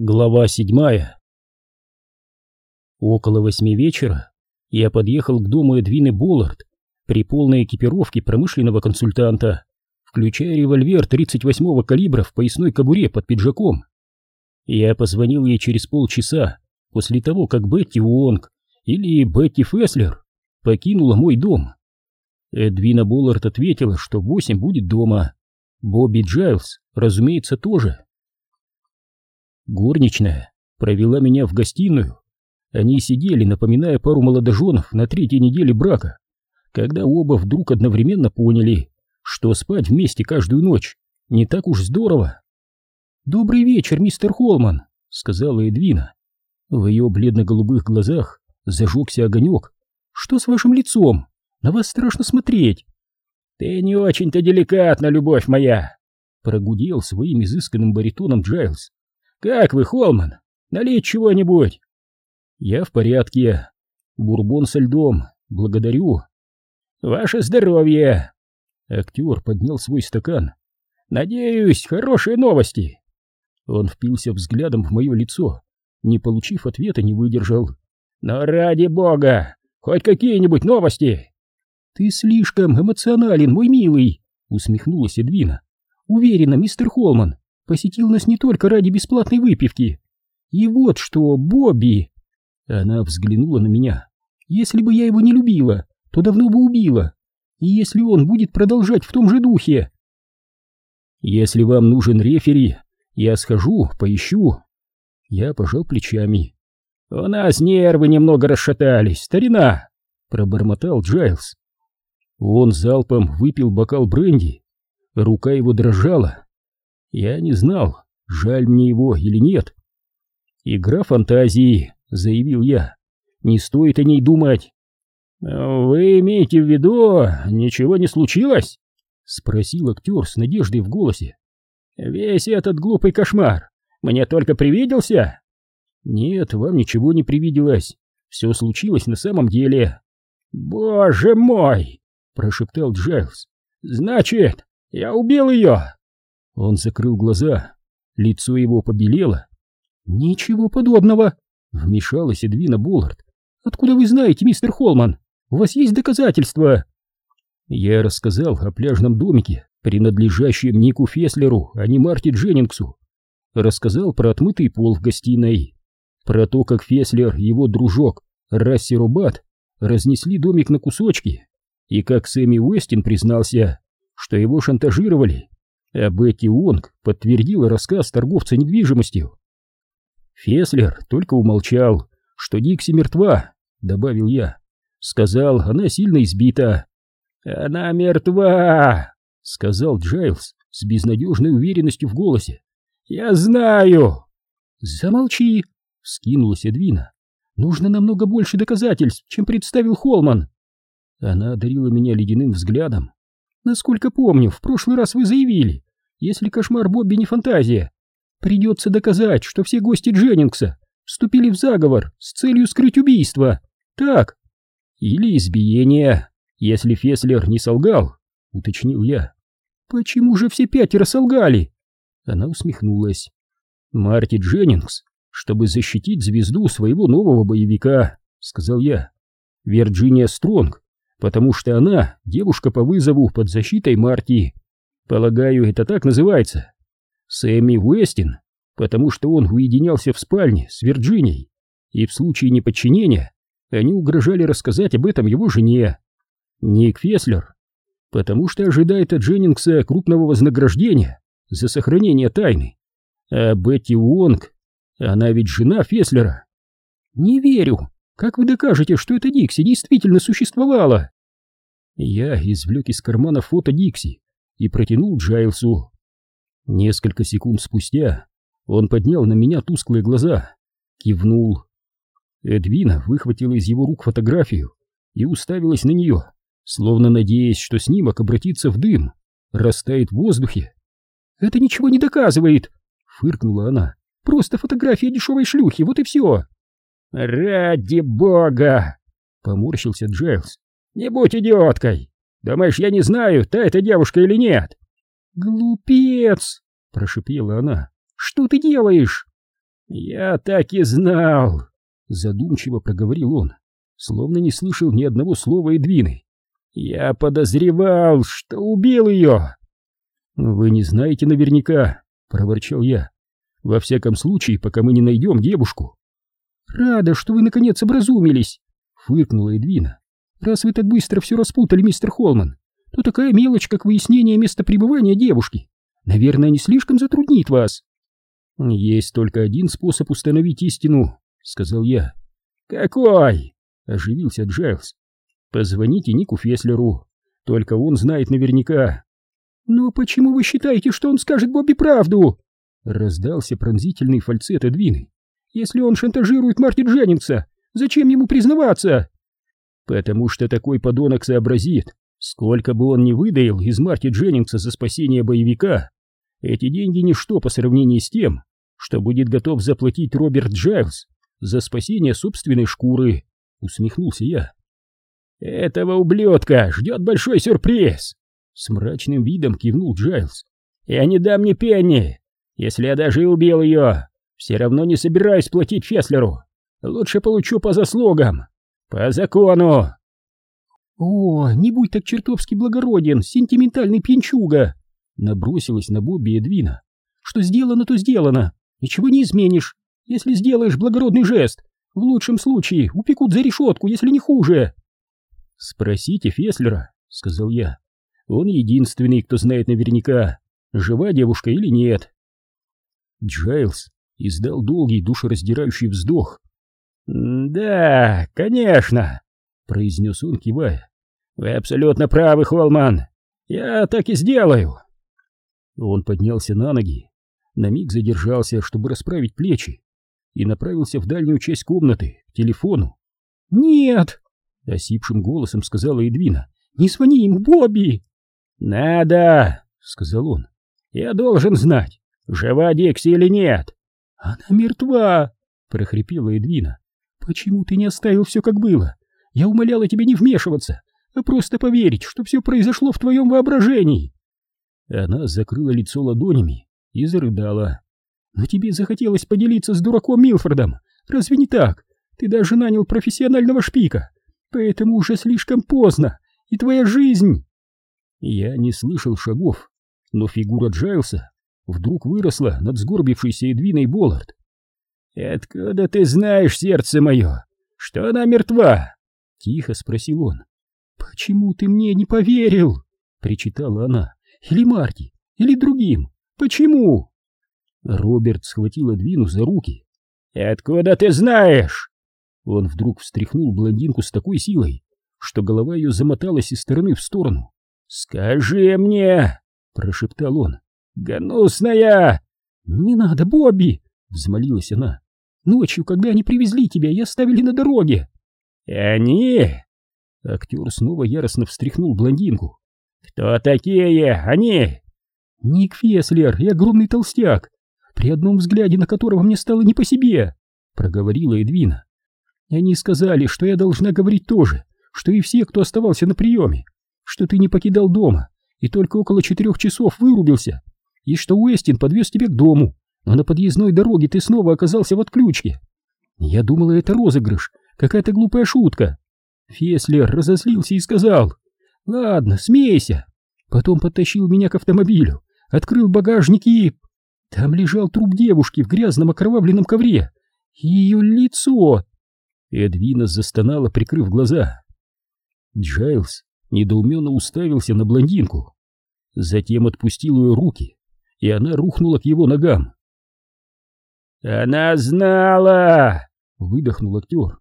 Глава седьмая Около восьми вечера я подъехал к дому Эдвины Боллард при полной экипировке промышленного консультанта, включая револьвер 38-го калибра в поясной кобуре под пиджаком. Я позвонил ей через полчаса после того, как Бетти Уонг или Бетти Феслер покинула мой дом. Эдвина Боллард ответила, что восемь будет дома. Бобби Джайлз, разумеется, тоже. Горничная провела меня в гостиную. Они сидели, напоминая пару молодоженов на третьей неделе брака, когда оба вдруг одновременно поняли, что спать вместе каждую ночь не так уж здорово. «Добрый вечер, мистер Холман», — сказала Эдвина. В ее бледно-голубых глазах зажегся огонек. «Что с вашим лицом? На вас страшно смотреть». «Ты не очень-то деликатна, любовь моя», — прогудел своим изысканным баритоном Джайлз. «Как вы, Холман? Налить чего-нибудь?» «Я в порядке. Бурбон со льдом. Благодарю». «Ваше здоровье!» Актер поднял свой стакан. «Надеюсь, хорошие новости!» Он впился взглядом в мое лицо, не получив ответа, не выдержал. «Но ради бога! Хоть какие-нибудь новости!» «Ты слишком эмоционален, мой милый!» — усмехнулась Эдвина. «Уверена, мистер Холман, посетил нас не только ради бесплатной выпивки. И вот что, Бобби!» Она взглянула на меня. «Если бы я его не любила, то давно бы убила. И если он будет продолжать в том же духе...» «Если вам нужен рефери, я схожу, поищу». Я пожал плечами. «У нас нервы немного расшатались, старина!» — пробормотал Джайлз. Он залпом выпил бокал бренди. Рука его дрожала. Я не знал, жаль мне его или нет. «Игра фантазии», — заявил я. «Не стоит о ней думать». «Вы имеете в виду, ничего не случилось?» — спросил актер с надеждой в голосе. «Весь этот глупый кошмар мне только привиделся?» «Нет, вам ничего не привиделось. Все случилось на самом деле». «Боже мой!» — прошептал Джайлз. «Значит, я убил ее!» Он закрыл глаза, лицо его побелело. «Ничего подобного!» — вмешалась Эдвина Боллард. «Откуда вы знаете, мистер Холман? У вас есть доказательства?» Я рассказал о пляжном домике, принадлежащем Нику Феслеру, а не Марти Дженнингсу. Рассказал про отмытый пол в гостиной, про то, как Феслер и его дружок Расси Рубат разнесли домик на кусочки, и как Сэмми Уэстин признался, что его шантажировали Бетти Уонг подтвердила рассказ торговца недвижимостью. Феслер только умолчал, что Дикси мертва, добавил я. Сказал, она сильно избита. Она мертва, сказал Джайлз с безнадежной уверенностью в голосе. Я знаю. Замолчи, вскинулась Эдвина. Нужно намного больше доказательств, чем представил Холман. Она одарила меня ледяным взглядом. Насколько помню, в прошлый раз вы заявили, если кошмар Бобби не фантазия, придется доказать, что все гости Дженнингса вступили в заговор с целью скрыть убийство. Так? Или избиение, если Феслер не солгал, уточнил я. Почему же все пятеро солгали? Она усмехнулась. Марти Дженнингс, чтобы защитить звезду своего нового боевика, сказал я. Вирджиния Стронг потому что она девушка по вызову под защитой Марти. Полагаю, это так называется. Сэмми Уэстин, потому что он уединялся в спальне с Вирджинией, и в случае неподчинения они угрожали рассказать об этом его жене. Ник Феслер, потому что ожидает от Дженнингса крупного вознаграждения за сохранение тайны. А Бетти Уонг, она ведь жена Феслера. Не верю, как вы докажете, что эта Дикси действительно существовала? Я извлек из кармана фото Дикси и протянул Джайлсу. Несколько секунд спустя он поднял на меня тусклые глаза, кивнул. Эдвина выхватила из его рук фотографию и уставилась на нее, словно надеясь, что снимок обратится в дым, растает в воздухе. «Это ничего не доказывает!» — фыркнула она. «Просто фотография дешевой шлюхи, вот и все!» «Ради бога!» — поморщился Джайлз. «Не будь идиоткой! Думаешь, я не знаю, та эта девушка или нет?» «Глупец!» — прошипела она. «Что ты делаешь?» «Я так и знал!» — задумчиво проговорил он, словно не слышал ни одного слова Эдвины. «Я подозревал, что убил ее!» «Вы не знаете наверняка», — проворчал я. «Во всяком случае, пока мы не найдем девушку». «Рада, что вы наконец образумились», — фыркнула Эдвина. «Раз вы так быстро все распутали, мистер Холман, то такая мелочь, как выяснение места пребывания девушки, наверное, не слишком затруднит вас». «Есть только один способ установить истину», — сказал я. «Какой?» — оживился Джайлз. «Позвоните Нику Феслеру, только он знает наверняка». «Но почему вы считаете, что он скажет Бобби правду?» Раздался пронзительный фальцет Эдвины. «Если он шантажирует Марти Дженнингса, зачем ему признаваться?» «Потому что такой подонок сообразит, сколько бы он ни выдаил из Марти Дженнингса за спасение боевика, эти деньги ничто по сравнению с тем, что будет готов заплатить Роберт Джайлз за спасение собственной шкуры», — усмехнулся я. «Этого ублюдка ждет большой сюрприз!» С мрачным видом кивнул Джайлз. «Я не дам ни пенни! Если я даже убил ее, все равно не собираюсь платить Феслеру. Лучше получу по заслугам. По закону!» «О, не будь так чертовски благороден, сентиментальный пьянчуга!» Набросилась на Бобби Эдвина. «Что сделано, то сделано. Ничего не изменишь. Если сделаешь благородный жест, в лучшем случае упекут за решетку, если не хуже». «Спросите Феслера», — сказал я. «Он единственный, кто знает наверняка, жива девушка или нет». Джайлз издал долгий душераздирающий вздох. «Да, конечно», — произнес он, кивая. «Вы абсолютно правы, Холман. Я так и сделаю». Он поднялся на ноги, на миг задержался, чтобы расправить плечи, и направился в дальнюю часть комнаты, к телефону. «Нет!» — осипшим голосом сказала Эдвина. «Не звони ему, Бобби!» «Надо!» — сказал он. «Я должен знать, жива Дикси или нет!» «Она мертва!» — прохрипела Эдвина. «Почему ты не оставил все как было? Я умоляла тебя не вмешиваться, а просто поверить, что все произошло в твоем воображении!» Она закрыла лицо ладонями и зарыдала. «Но тебе захотелось поделиться с дураком Милфордом, разве не так? Ты даже нанял профессионального шпика, поэтому уже слишком поздно, и твоя жизнь...» Я не слышал шагов, но фигура Джайлса вдруг выросла над сгорбившейся Эдвиной Боллард. «Откуда ты знаешь, сердце мое, что она мертва?» — тихо спросил он. «Почему ты мне не поверил?» — причитала она. Или Марти, или другим. Почему? Роберт схватил Эдвину за руки. «Откуда ты знаешь?» Он вдруг встряхнул блондинку с такой силой, что голова ее замоталась из стороны в сторону. «Скажи мне!» — прошептал он. «Гнусная!» «Не надо, Бобби!» — взмолилась она. «Ночью, когда они привезли тебя, и оставили на дороге!» «Они?» Актер снова яростно встряхнул блондинку. «Кто такие они?» «Ник Феслер и огромный толстяк, при одном взгляде на которого мне стало не по себе», — проговорила Эдвина. «Они сказали, что я должна говорить то же, что и все, кто оставался на приеме, что ты не покидал дома и только около четырех часов вырубился, и что Уэстин подвез тебя к дому, но на подъездной дороге ты снова оказался в отключке. Я думала, это розыгрыш, какая-то глупая шутка». Феслер разозлился и сказал, Ладно, смейся. Потом подтащил меня к автомобилю, открыл багажник и... Там лежал труп девушки в грязном окровавленном ковре. Ее лицо... Эдвина застонала, прикрыв глаза. Джайлз недоуменно уставился на блондинку. Затем отпустил ее руки, и она рухнула к его ногам. «Она знала!» — выдохнул актер.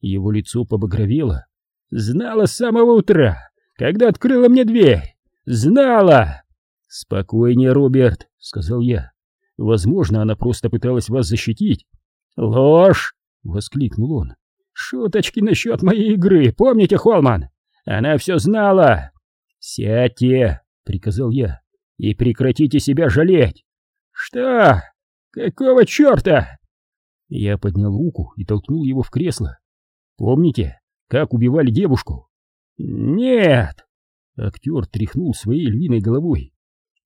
Его лицо побагровело. «Знала с самого утра! когда открыла мне дверь. Знала!» «Спокойнее, Роберт», — сказал я. «Возможно, она просто пыталась вас защитить». «Ложь!» — воскликнул он. «Шуточки насчет моей игры, помните, Холман? Она все знала!» «Сядьте!» — приказал я. «И прекратите себя жалеть!» «Что? Какого черта?» Я поднял руку и толкнул его в кресло. «Помните, как убивали девушку?» «Нет!» Актер тряхнул своей львиной головой.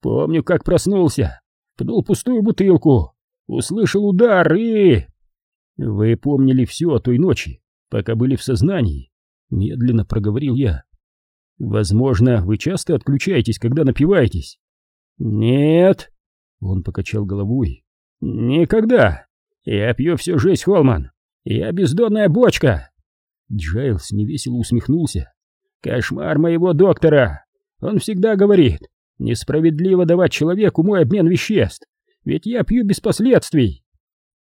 «Помню, как проснулся. Пнул пустую бутылку. услышал удар и... Вы помнили все о той ночи, пока были в сознании, медленно проговорил я. Возможно, вы часто отключаетесь, когда напиваетесь? Нет, он покачал головой. Никогда. Я пью всю жизнь, Холман. Я бездонная бочка. Джайлс невесело усмехнулся. Кошмар моего доктора. Он всегда говорит, несправедливо давать человеку мой обмен веществ, ведь я пью без последствий.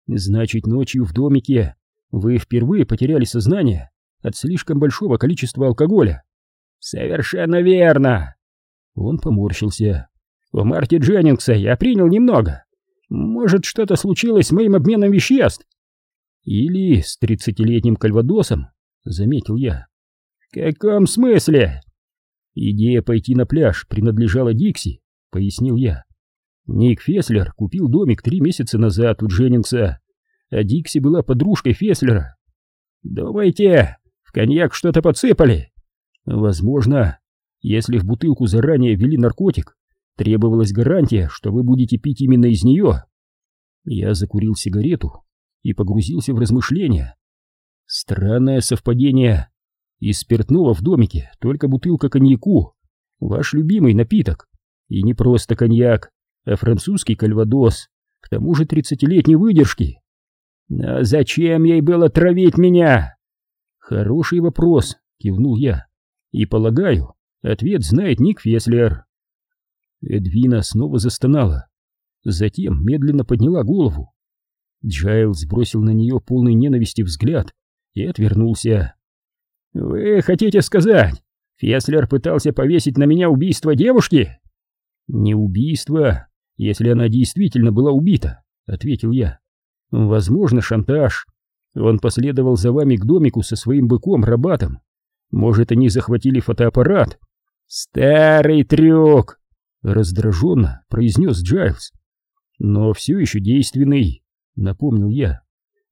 Значит, ночью в домике вы впервые потеряли сознание от слишком большого количества алкоголя. Совершенно верно. Он поморщился. У Марти Дженнингса я принял немного. Может, что-то случилось с моим обменом веществ? Или с тридцатилетним кальвадосом, заметил я. В каком смысле? Идея пойти на пляж принадлежала Дикси, пояснил я. Ник Феслер купил домик три месяца назад у Дженнингса, а Дикси была подружкой Феслера. Думаете, в коньяк что-то подсыпали? Возможно, если в бутылку заранее ввели наркотик, требовалась гарантия, что вы будете пить именно из нее. Я закурил сигарету и погрузился в размышления. Странное совпадение. Из спиртного в домике только бутылка коньяку, ваш любимый напиток. И не просто коньяк, а французский кальвадос, к тому же тридцатилетней выдержки. А зачем ей было травить меня? Хороший вопрос, кивнул я. И полагаю, ответ знает Ник Феслер. Эдвина снова застонала, затем медленно подняла голову. Джайлз бросил на нее полный ненависти взгляд и отвернулся. «Вы хотите сказать, Феслер пытался повесить на меня убийство девушки?» «Не убийство, если она действительно была убита», — ответил я. «Возможно, шантаж. Он последовал за вами к домику со своим быком-рабатом. Может, они захватили фотоаппарат?» «Старый трюк!» — раздраженно произнес Джайлз. «Но все еще действенный», — напомнил я.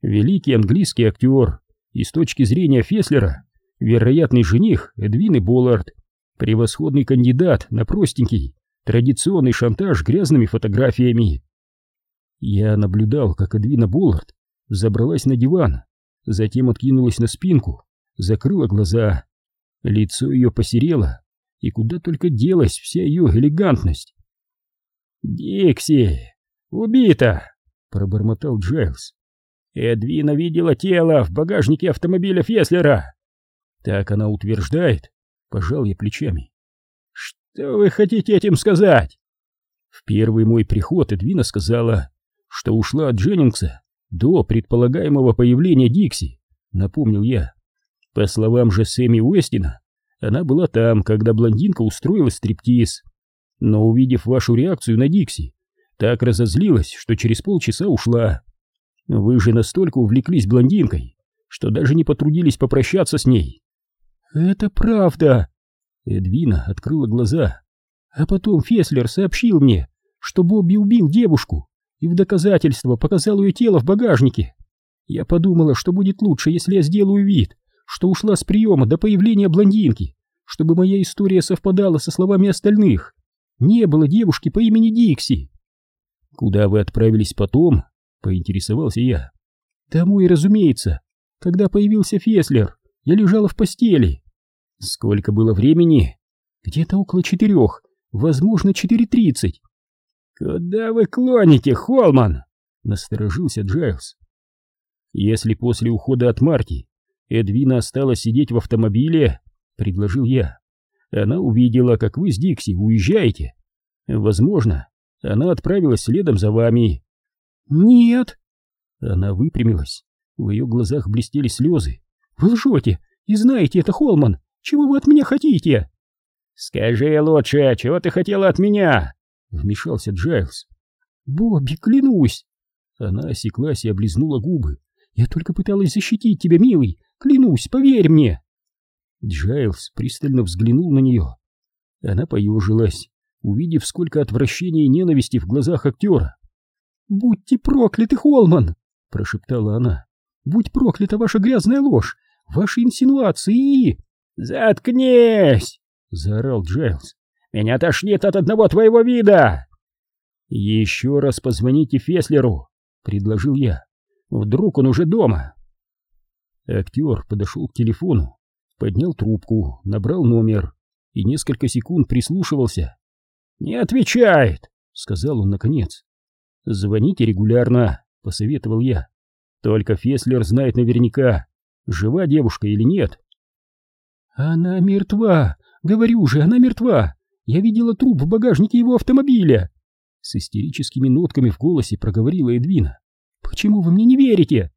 «Великий английский актер, и с точки зрения Феслера, вероятный жених Эдвины Боллард, превосходный кандидат на простенький, традиционный шантаж грязными фотографиями». Я наблюдал, как Эдвина Боллард забралась на диван, затем откинулась на спинку, закрыла глаза. Лицо ее посерело, и куда только делась вся ее элегантность. «Дикси! Убита!» — пробормотал Джайлз. «Эдвина видела тело в багажнике автомобиля Феслера!» «Так она утверждает», — пожал я плечами. «Что вы хотите этим сказать?» В первый мой приход Эдвина сказала, что ушла от Дженнингса до предполагаемого появления Дикси, напомнил я. По словам же Сэмми Уэстина, она была там, когда блондинка устроила стриптиз. Но увидев вашу реакцию на Дикси, так разозлилась, что через полчаса ушла. Вы же настолько увлеклись блондинкой, что даже не потрудились попрощаться с ней. Это правда. Эдвина открыла глаза. А потом Феслер сообщил мне, что Бобби убил девушку и в доказательство показал ее тело в багажнике. Я подумала, что будет лучше, если я сделаю вид, что ушла с приема до появления блондинки, чтобы моя история совпадала со словами остальных. Не было девушки по имени Дикси. Куда вы отправились потом? Поинтересовался я. Домой, разумеется. Когда появился Феслер, я лежала в постели. Сколько было времени? Где-то около четырех, возможно, четыре тридцать. Куда вы клоните, Холман? Насторожился Джайлз. Если после ухода от Марти Эдвина осталась сидеть в автомобиле, предложил я. Она увидела, как вы с Дикси уезжаете. Возможно, она отправилась следом за вами. Нет. Она выпрямилась. В ее глазах блестели слезы. Вы лжете и знаете это, Холман. Чего вы от меня хотите? Скажи лучше, чего ты хотела от меня? Вмешался Джайлз. Бобби, клянусь. Она осеклась и облизнула губы. Я только пыталась защитить тебя, милый. Клянусь, поверь мне. Джайлз пристально взглянул на нее. Она поежилась, увидев, сколько отвращения и ненависти в глазах актера. «Будьте прокляты, Холман!» — прошептала она. «Будь проклята ваша грязная ложь, ваши инсинуации и...» «Заткнись!» — заорал Джайлз. «Меня тошнит от одного твоего вида!» «Еще раз позвоните Феслеру!» — предложил я. «Вдруг он уже дома?» Актер подошел к телефону, поднял трубку, набрал номер и несколько секунд прислушивался. «Не отвечает!» — сказал он наконец. «Звоните регулярно», — посоветовал я. «Только Феслер знает наверняка, жива девушка или нет». «Она мертва! Говорю же, она мертва! Я видела труп в багажнике его автомобиля!» С истерическими нотками в голосе проговорила Эдвина. «Почему вы мне не верите?»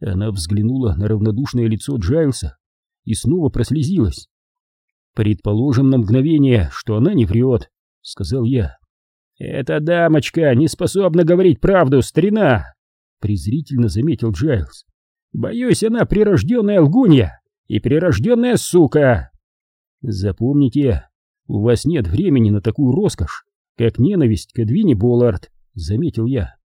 Она взглянула на равнодушное лицо Джайлса и снова прослезилась. «Предположим на мгновение, что она не врет», — сказал я. «Эта дамочка не способна говорить правду, старина!» — презрительно заметил Джайлс. «Боюсь, она прирожденная лгунья и прирожденная сука!» «Запомните, у вас нет времени на такую роскошь, как ненависть к Эдвине Боллард», — заметил я.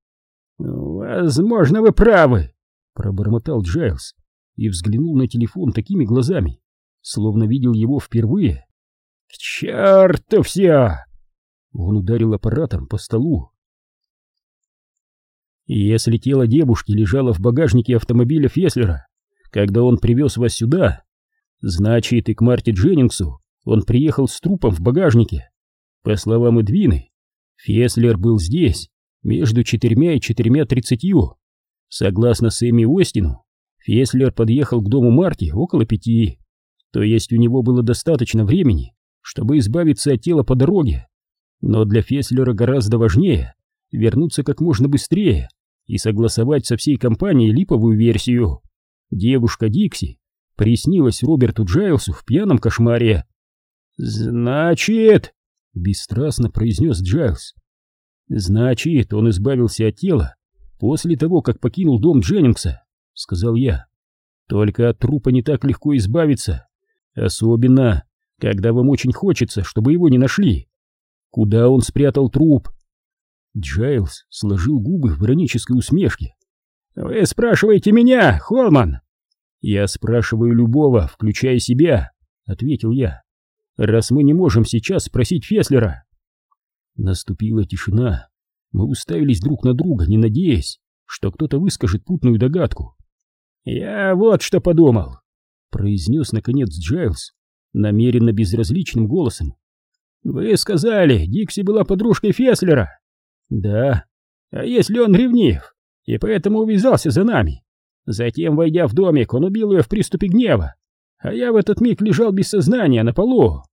«Возможно, вы правы», — пробормотал Джайлз и взглянул на телефон такими глазами, словно видел его впервые. «К черту все!» Он ударил аппаратом по столу. «Если тело девушки лежало в багажнике автомобиля Феслера, когда он привез вас сюда, значит и к Марте Дженнингсу он приехал с трупом в багажнике. По словам Эдвины, Феслер был здесь между четырьмя и четырьмя тридцатью. Согласно Сэмми Остину, Феслер подъехал к дому Марти около пяти, то есть у него было достаточно времени, чтобы избавиться от тела по дороге. Но для Феслера гораздо важнее вернуться как можно быстрее и согласовать со всей компанией липовую версию. Девушка Дикси приснилась Роберту Джайлсу в пьяном кошмаре. «Значит...» — бесстрастно произнес Джайлс. «Значит, он избавился от тела после того, как покинул дом Дженнингса», — сказал я. «Только от трупа не так легко избавиться, особенно, когда вам очень хочется, чтобы его не нашли. Куда он спрятал труп?» Джайлс сложил губы в иронической усмешке. «Вы спрашиваете меня, Холман?» «Я спрашиваю любого, включая себя», — ответил я. «Раз мы не можем сейчас спросить Феслера». Наступила тишина. Мы уставились друг на друга, не надеясь, что кто-то выскажет путную догадку. «Я вот что подумал», — произнес наконец Джайлз, намеренно безразличным голосом. «Вы сказали, Дикси была подружкой Феслера?» «Да. А если он ревнив, и поэтому увязался за нами? Затем, войдя в домик, он убил ее в приступе гнева, а я в этот миг лежал без сознания на полу».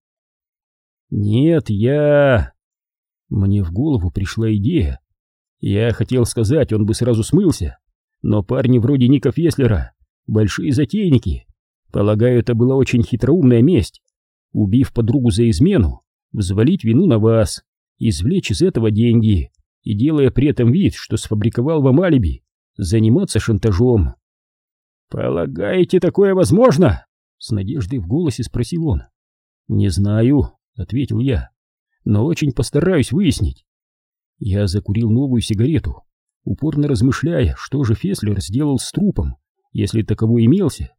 «Нет, я...» Мне в голову пришла идея. Я хотел сказать, он бы сразу смылся, но парни вроде Ника Феслера — большие затейники. Полагаю, это была очень хитроумная месть. Убив подругу за измену, взвалить вину на вас, извлечь из этого деньги и, делая при этом вид, что сфабриковал вам алиби, заниматься шантажом. «Полагаете, такое возможно?» — с надеждой в голосе спросил он. «Не знаю», — ответил я но очень постараюсь выяснить. Я закурил новую сигарету, упорно размышляя, что же Феслер сделал с трупом, если таковой имелся.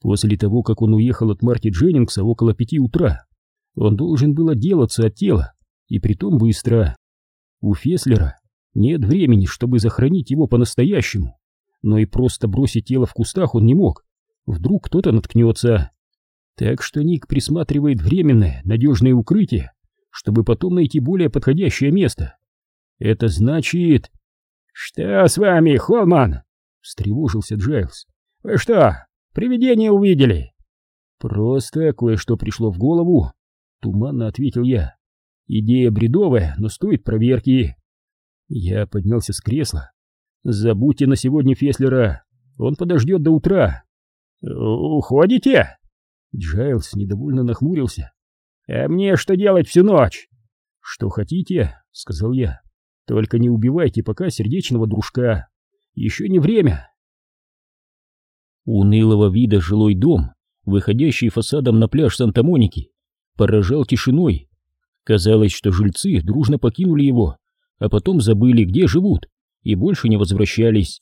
После того, как он уехал от Марти Дженнингса около пяти утра, он должен был отделаться от тела, и притом быстро. У Феслера нет времени, чтобы захоронить его по-настоящему, но и просто бросить тело в кустах он не мог. Вдруг кто-то наткнется. Так что Ник присматривает временное, надежное укрытие, чтобы потом найти более подходящее место. Это значит... «Что с вами, Холман?» — встревожился Джайлз. «Вы что, привидение увидели?» «Просто кое-что пришло в голову», — туманно ответил я. «Идея бредовая, но стоит проверки». Я поднялся с кресла. «Забудьте на сегодня Феслера, он подождет до утра». «Уходите?» Джайлз недовольно нахмурился. «А мне что делать всю ночь?» «Что хотите», — сказал я. «Только не убивайте пока сердечного дружка. Еще не время». Унылого вида жилой дом, выходящий фасадом на пляж Санта-Моники, поражал тишиной. Казалось, что жильцы дружно покинули его, а потом забыли, где живут, и больше не возвращались.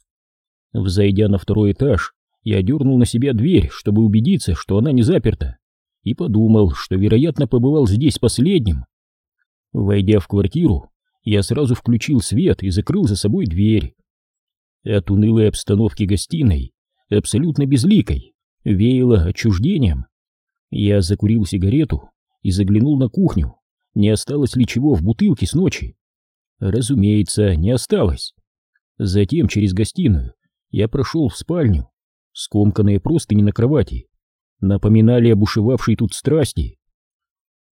Взойдя на второй этаж, я дернул на себя дверь, чтобы убедиться, что она не заперта и подумал, что, вероятно, побывал здесь последним. Войдя в квартиру, я сразу включил свет и закрыл за собой дверь. От унылой обстановки гостиной, абсолютно безликой, веяло отчуждением. Я закурил сигарету и заглянул на кухню, не осталось ли чего в бутылке с ночи. Разумеется, не осталось. Затем через гостиную я прошел в спальню. Скомканные простыни на кровати напоминали об ушивавшей тут страсти.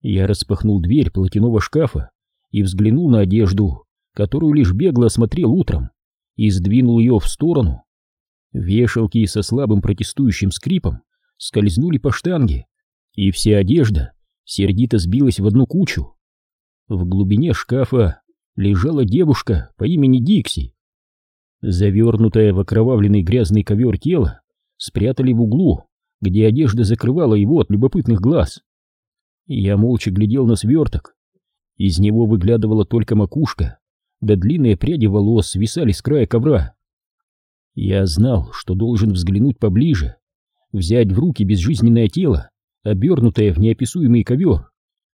Я распахнул дверь платяного шкафа и взглянул на одежду, которую лишь бегло осмотрел утром, и сдвинул ее в сторону. Вешалки со слабым протестующим скрипом скользнули по штанге, и вся одежда сердито сбилась в одну кучу. В глубине шкафа лежала девушка по имени Дикси. Завернутое в окровавленный грязный ковер тело спрятали в углу, где одежда закрывала его от любопытных глаз. Я молча глядел на сверток. Из него выглядывала только макушка, да длинные пряди волос свисали с края ковра. Я знал, что должен взглянуть поближе, взять в руки безжизненное тело, обернутое в неописуемый ковер,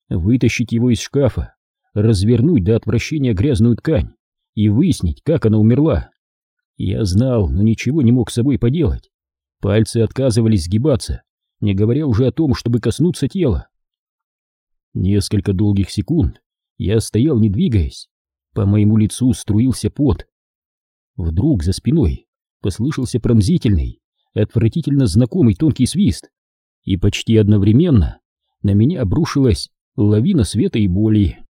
вытащить его из шкафа, развернуть до отвращения грязную ткань и выяснить, как она умерла. Я знал, но ничего не мог с собой поделать. Пальцы отказывались сгибаться, не говоря уже о том, чтобы коснуться тела. Несколько долгих секунд я стоял, не двигаясь. По моему лицу струился пот. Вдруг за спиной послышался пронзительный, отвратительно знакомый тонкий свист, и почти одновременно на меня обрушилась лавина света и боли.